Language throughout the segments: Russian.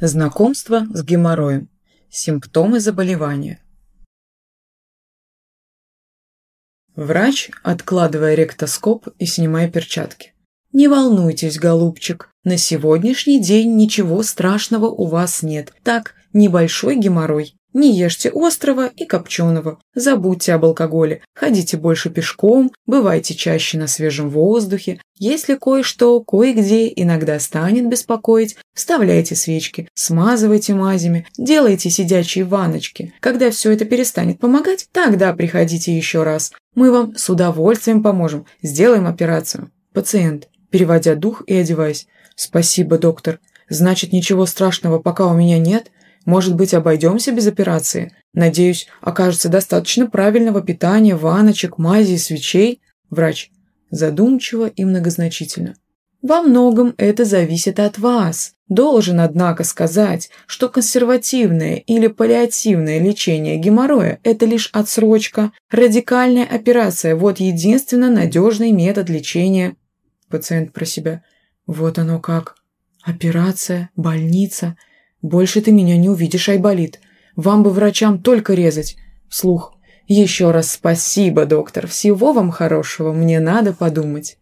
Знакомство с геморроем. Симптомы заболевания. Врач, откладывая ректоскоп и снимая перчатки. Не волнуйтесь, голубчик, на сегодняшний день ничего страшного у вас нет. Так, небольшой геморрой. Не ешьте острого и копченого, забудьте об алкоголе, ходите больше пешком, бывайте чаще на свежем воздухе. Если кое-что, кое-где иногда станет беспокоить, вставляйте свечки, смазывайте мазями, делайте сидячие ванночки. Когда все это перестанет помогать, тогда приходите еще раз. Мы вам с удовольствием поможем, сделаем операцию. Пациент, переводя дух и одеваясь. Спасибо, доктор. Значит, ничего страшного пока у меня нет? Может быть, обойдемся без операции? Надеюсь, окажется достаточно правильного питания, ваночек, мази и свечей? Врач. Задумчиво и многозначительно. Во многом это зависит от вас. Должен, однако, сказать, что консервативное или паллиативное лечение геморроя – это лишь отсрочка. Радикальная операция – вот единственно надежный метод лечения. Пациент про себя. Вот оно как. Операция, больница – «Больше ты меня не увидишь, Айболит. Вам бы врачам только резать». Слух. «Еще раз спасибо, доктор. Всего вам хорошего. Мне надо подумать».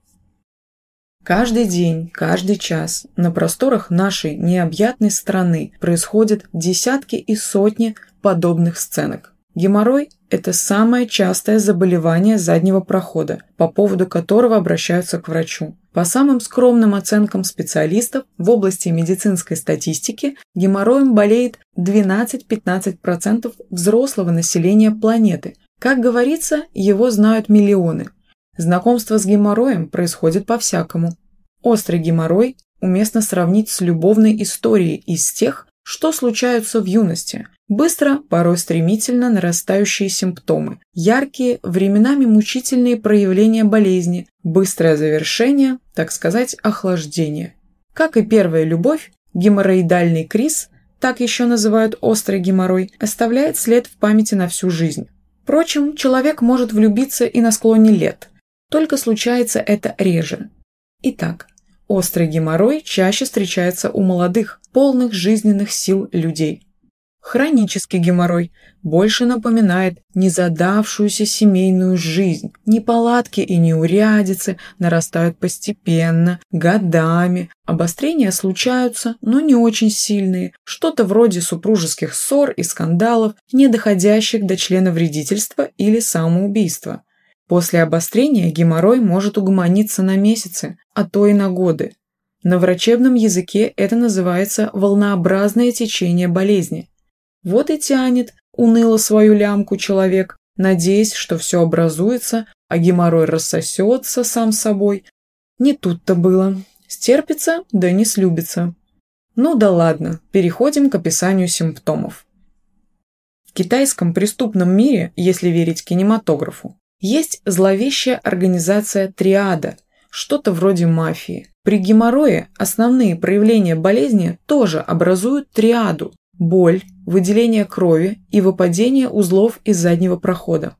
Каждый день, каждый час на просторах нашей необъятной страны происходят десятки и сотни подобных сценок. Геморрой – это самое частое заболевание заднего прохода, по поводу которого обращаются к врачу. По самым скромным оценкам специалистов в области медицинской статистики, геморроем болеет 12-15% взрослого населения планеты. Как говорится, его знают миллионы. Знакомство с геморроем происходит по-всякому. Острый геморрой уместно сравнить с любовной историей из тех, что случаются в юности. Быстро, порой стремительно нарастающие симптомы, яркие, временами мучительные проявления болезни, быстрое завершение, так сказать, охлаждение. Как и первая любовь, геморроидальный криз, так еще называют острый геморрой, оставляет след в памяти на всю жизнь. Впрочем, человек может влюбиться и на склоне лет, только случается это реже. Итак, Острый геморрой чаще встречается у молодых, полных жизненных сил людей. Хронический геморрой больше напоминает незадавшуюся семейную жизнь. Неполадки и неурядицы нарастают постепенно, годами. Обострения случаются, но не очень сильные. Что-то вроде супружеских ссор и скандалов, не доходящих до члена вредительства или самоубийства. После обострения геморрой может угомониться на месяцы, а то и на годы. На врачебном языке это называется волнообразное течение болезни. Вот и тянет уныло свою лямку человек, надеясь, что все образуется, а геморрой рассосется сам собой. Не тут-то было. Стерпится, да не слюбится. Ну да ладно, переходим к описанию симптомов. В китайском преступном мире, если верить кинематографу, есть зловещая организация триада, что-то вроде мафии. При геморрое основные проявления болезни тоже образуют триаду – боль, выделение крови и выпадение узлов из заднего прохода.